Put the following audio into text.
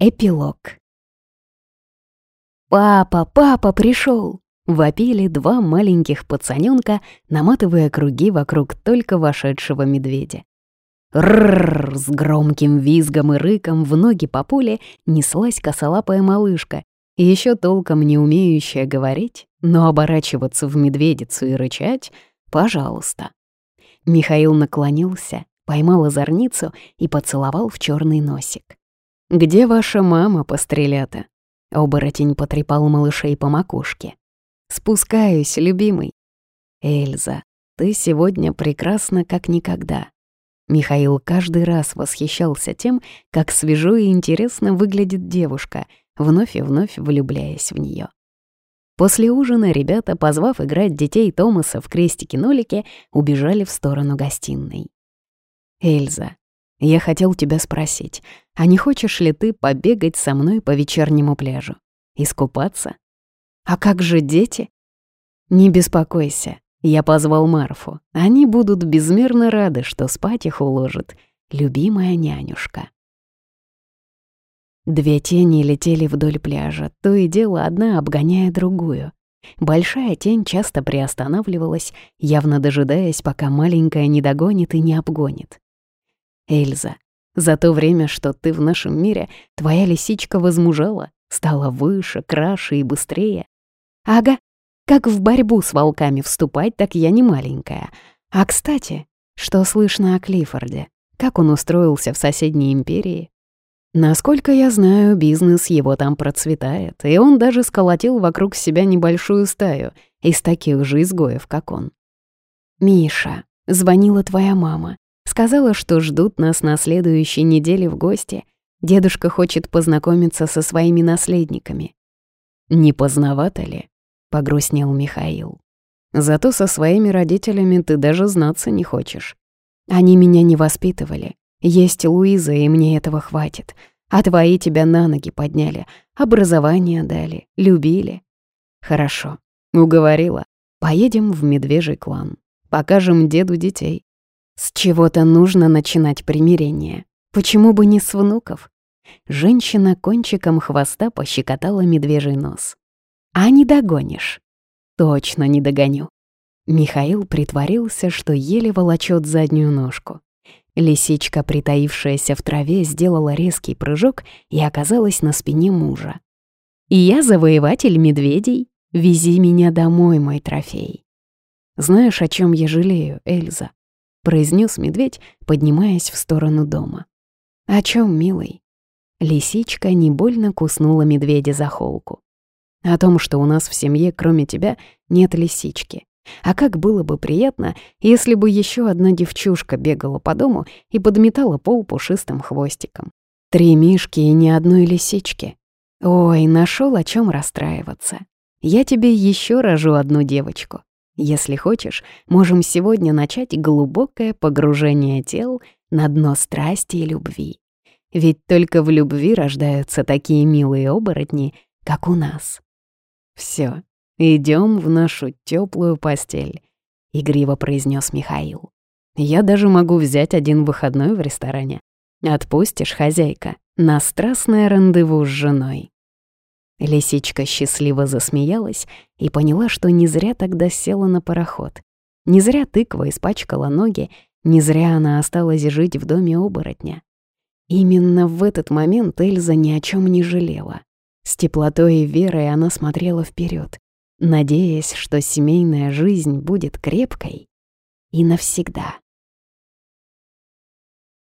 Эпилог. «Папа, папа пришел! Вопили два маленьких пацанёнка, наматывая круги вокруг только вошедшего медведя. Рррр! С громким визгом и рыком в ноги по пуле неслась косолапая малышка, еще толком не умеющая говорить, но оборачиваться в медведицу и рычать — пожалуйста. Михаил наклонился, поймал озорницу и поцеловал в черный носик. «Где ваша мама, пострелята?» Оборотень потрепал малышей по макушке. «Спускаюсь, любимый». «Эльза, ты сегодня прекрасна, как никогда». Михаил каждый раз восхищался тем, как свежо и интересно выглядит девушка, вновь и вновь влюбляясь в нее. После ужина ребята, позвав играть детей Томаса в крестики-нолики, убежали в сторону гостиной. «Эльза, я хотел тебя спросить, а не хочешь ли ты побегать со мной по вечернему пляжу? Искупаться? А как же дети? Не беспокойся, я позвал Марфу. Они будут безмерно рады, что спать их уложит. Любимая нянюшка. Две тени летели вдоль пляжа, то и дело одна обгоняя другую. Большая тень часто приостанавливалась, явно дожидаясь, пока маленькая не догонит и не обгонит. Эльза, за то время, что ты в нашем мире, твоя лисичка возмужала, стала выше, краше и быстрее. Ага, как в борьбу с волками вступать, так я не маленькая. А, кстати, что слышно о Клиффорде? Как он устроился в соседней империи? Насколько я знаю, бизнес его там процветает, и он даже сколотил вокруг себя небольшую стаю из таких же изгоев, как он. «Миша, звонила твоя мама. Сказала, что ждут нас на следующей неделе в гости. Дедушка хочет познакомиться со своими наследниками. «Не поздновато ли?» — погрустнел Михаил. «Зато со своими родителями ты даже знаться не хочешь. Они меня не воспитывали. Есть Луиза, и мне этого хватит. А твои тебя на ноги подняли, образование дали, любили. Хорошо, уговорила. Поедем в медвежий клан. Покажем деду детей. С чего-то нужно начинать примирение. Почему бы не с внуков? Женщина кончиком хвоста пощекотала медвежий нос. А не догонишь? Точно не догоню. Михаил притворился, что еле волочет заднюю ножку. Лисичка, притаившаяся в траве, сделала резкий прыжок и оказалась на спине мужа. «И я завоеватель медведей. Вези меня домой, мой трофей». Знаешь, о чем я жалею, Эльза? Произнес медведь, поднимаясь в сторону дома. «О чем, милый?» Лисичка не больно куснула медведя за холку. «О том, что у нас в семье, кроме тебя, нет лисички. А как было бы приятно, если бы еще одна девчушка бегала по дому и подметала пол пушистым хвостиком. Три мишки и ни одной лисички. Ой, нашел о чем расстраиваться. Я тебе еще рожу одну девочку. Если хочешь, можем сегодня начать глубокое погружение тел на дно страсти и любви. Ведь только в любви рождаются такие милые оборотни, как у нас. Все, идем в нашу теплую постель, игриво произнес Михаил. Я даже могу взять один выходной в ресторане. Отпустишь, хозяйка, на страстное рандеву с женой. Лисичка счастливо засмеялась и поняла, что не зря тогда села на пароход. Не зря тыква испачкала ноги, не зря она осталась жить в доме оборотня. Именно в этот момент Эльза ни о чем не жалела. С теплотой и верой она смотрела вперед, надеясь, что семейная жизнь будет крепкой и навсегда.